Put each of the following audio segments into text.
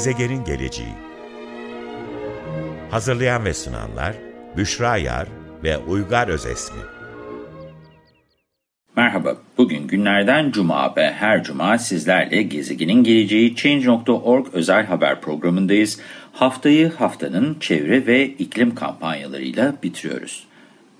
Gezegenin geleceği Hazırlayan ve sunanlar Büşra Yar ve Uygar Özesmi Merhaba, bugün günlerden cuma ve her cuma sizlerle gezegenin geleceği Change.org özel haber programındayız. Haftayı haftanın çevre ve iklim kampanyalarıyla bitiriyoruz.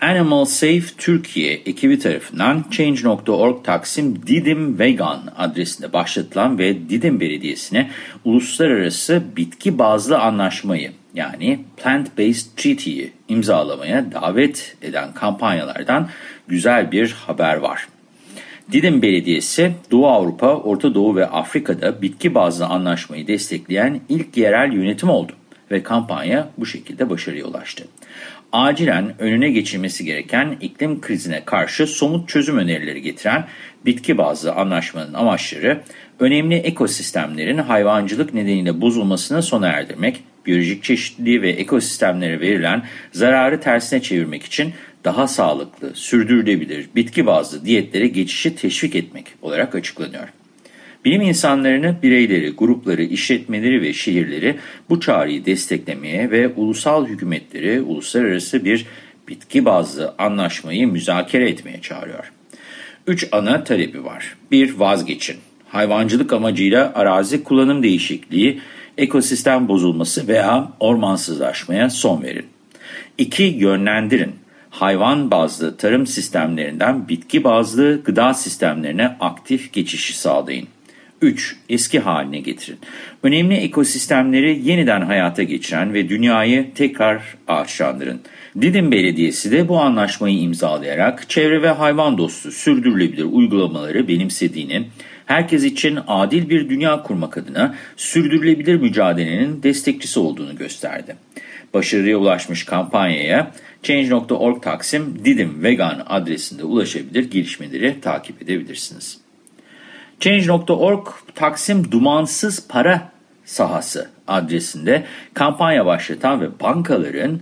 Animal Safe Türkiye ekibi tarafından Change.org Taksim Didim Vegan adresinde başlatılan ve Didim Belediyesi'ne uluslararası bitki bazlı anlaşmayı yani Plant-Based Treaty'yi imzalamaya davet eden kampanyalardan güzel bir haber var. Didim Belediyesi, Doğu Avrupa, Orta Doğu ve Afrika'da bitki bazlı anlaşmayı destekleyen ilk yerel yönetim oldu ve kampanya bu şekilde başarıya ulaştı acilen önüne geçilmesi gereken iklim krizine karşı somut çözüm önerileri getiren bitki bazlı anlaşmanın amaçları, önemli ekosistemlerin hayvancılık nedeniyle bozulmasına sona erdirmek, biyolojik çeşitliliği ve ekosistemlere verilen zararı tersine çevirmek için daha sağlıklı, sürdürülebilir bitki bazlı diyetlere geçişi teşvik etmek olarak açıklanıyor. Bilim insanlarını, bireyleri, grupları, işletmeleri ve şehirleri bu çağrıyı desteklemeye ve ulusal hükümetleri uluslararası bir bitki bazlı anlaşmayı müzakere etmeye çağırıyor. Üç ana talebi var. Bir, vazgeçin. Hayvancılık amacıyla arazi kullanım değişikliği, ekosistem bozulması veya ormansızlaşmaya son verin. İki, yönlendirin. Hayvan bazlı tarım sistemlerinden bitki bazlı gıda sistemlerine aktif geçişi sağlayın. 3. Eski haline getirin. Önemli ekosistemleri yeniden hayata geçiren ve dünyayı tekrar ağaçlandırın. Didim Belediyesi de bu anlaşmayı imzalayarak çevre ve hayvan dostu sürdürülebilir uygulamaları benimsediğini, herkes için adil bir dünya kurmak adına sürdürülebilir mücadelenin destekçisi olduğunu gösterdi. Başarıya ulaşmış kampanyaya Change.org Taksim Didim Vegan adresinde ulaşabilir, gelişmeleri takip edebilirsiniz. Change.org Taksim Dumansız Para Sahası adresinde kampanya başlatan ve bankaların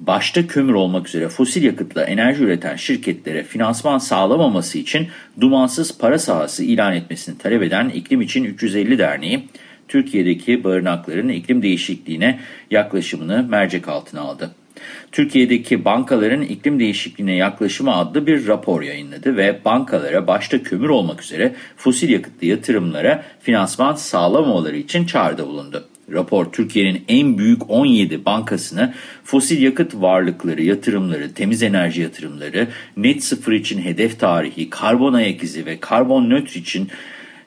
başta kömür olmak üzere fosil yakıtla enerji üreten şirketlere finansman sağlamaması için dumansız para sahası ilan etmesini talep eden İklim İçin 350 Derneği, Türkiye'deki barınakların iklim değişikliğine yaklaşımını mercek altına aldı. Türkiye'deki bankaların iklim değişikliğine yaklaşımı adlı bir rapor yayınladı ve bankalara başta kömür olmak üzere fosil yakıtlı yatırımlara finansman sağlamamaları için çağrıda bulundu. Rapor Türkiye'nin en büyük 17 bankasını fosil yakıt varlıkları, yatırımları, temiz enerji yatırımları, net sıfır için hedef tarihi, karbon ayak izi ve karbon nötr için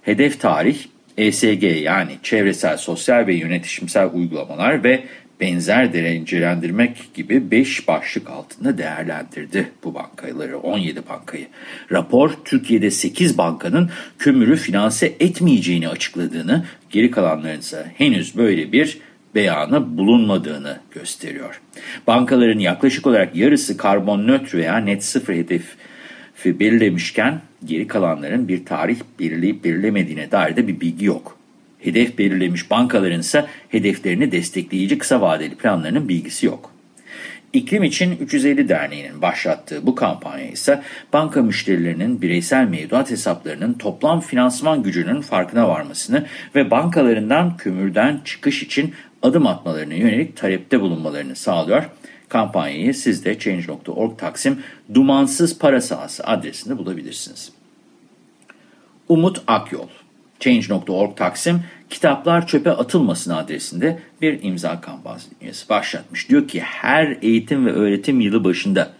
hedef tarih, ESG yani çevresel, sosyal ve yönetişimsel uygulamalar ve benzer derecelendirmek gibi 5 başlık altında değerlendirdi bu bankaları, 17 bankayı. Rapor Türkiye'de 8 bankanın kömürü finanse etmeyeceğini açıkladığını, geri kalanların ise henüz böyle bir beyanı bulunmadığını gösteriyor. Bankaların yaklaşık olarak yarısı karbon nötr veya net sıfır hedefi belirlemişken geri kalanların bir tarih belirleyip belirlemediğine dair de bir bilgi yok. Hedef belirlemiş bankaların ise hedeflerini destekleyici kısa vadeli planlarının bilgisi yok. İklim için 350 Derneği'nin başlattığı bu kampanya ise banka müşterilerinin bireysel mevduat hesaplarının toplam finansman gücünün farkına varmasını ve bankalarından kömürden çıkış için adım atmalarına yönelik talepte bulunmalarını sağlıyor. Kampanyayı siz de Change.org Taksim Dumansız Para Sahası adresinde bulabilirsiniz. Umut Akyol Change.org Taksim kitaplar çöpe atılmasın adresinde bir imza kampanyası başlatmış. Diyor ki her eğitim ve öğretim yılı başında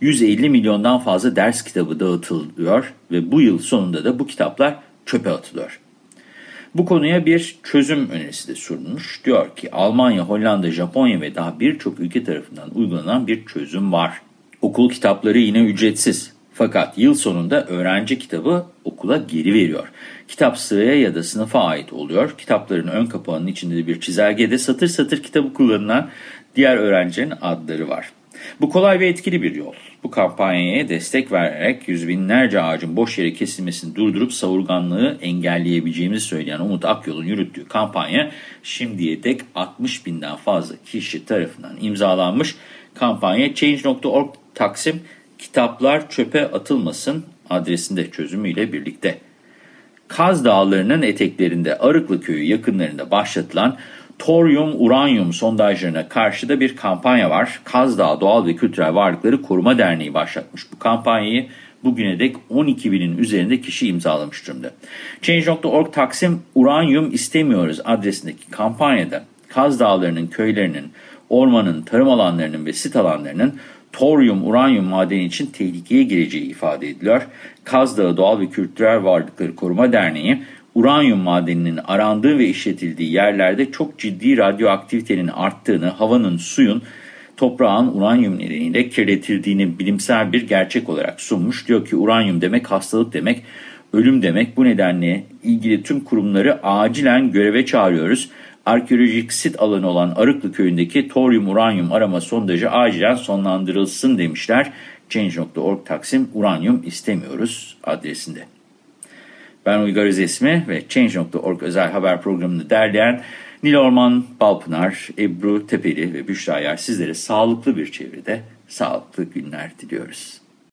150 milyondan fazla ders kitabı dağıtılıyor ve bu yıl sonunda da bu kitaplar çöpe atılıyor. Bu konuya bir çözüm önerisi de sunulmuş. Diyor ki Almanya, Hollanda, Japonya ve daha birçok ülke tarafından uygulanan bir çözüm var. Okul kitapları yine ücretsiz. Fakat yıl sonunda öğrenci kitabı okula geri veriyor. Kitap sıraya ya da sınıfa ait oluyor. Kitapların ön kapağının içinde de bir çizelgede satır satır kitabı kullanılan diğer öğrencilerin adları var. Bu kolay ve etkili bir yol. Bu kampanyaya destek vererek yüz binlerce ağacın boş yere kesilmesini durdurup savurganlığı engelleyebileceğimizi söyleyen Umut Akyol'un yürüttüğü kampanya şimdiye dek 60 binden fazla kişi tarafından imzalanmış. Kampanya Change.org Taksim kitaplar çöpe atılmasın adresinde çözümüyle birlikte Kaz Dağları'nın eteklerinde Arıklı Köyü yakınlarında başlatılan toryum uranyum sondajlarına karşı da bir kampanya var. Kaz Dağı Doğal ve Kültürel Varlıkları Koruma Derneği başlatmış bu kampanyayı. Bugüne dek 12 binin üzerinde kişi imzalamış durumda. Change.org Taksim Uranyum istemiyoruz adresindeki kampanyada Kaz Dağları'nın köylerinin, ormanın, tarım alanlarının ve sit alanlarının toryum, uranyum madeni için tehlikeye gireceği ifade ediliyor. Kaz Dağı Doğal ve Kültürel Varlıkları Koruma Derneği, uranyum madeninin arandığı ve işletildiği yerlerde çok ciddi radyoaktivitenin arttığını, havanın, suyun, toprağın uranyum nedeniyle kirletildiğini bilimsel bir gerçek olarak sunmuş. Diyor ki uranyum demek hastalık demek, ölüm demek. Bu nedenle ilgili tüm kurumları acilen göreve çağırıyoruz. Arkeolojik sit alanı olan Arıklı köyündeki toryum uranyum arama sondajı acilen sonlandırılsın demişler. Change.org Taksim uranyum istemiyoruz adresinde. Ben Uygar Özesmi ve Change.org özel haber programını derleyen Nil Orman Balpınar, Ebru Tepeli ve Büşra Yer sizlere sağlıklı bir çevrede sağlıklı günler diliyoruz.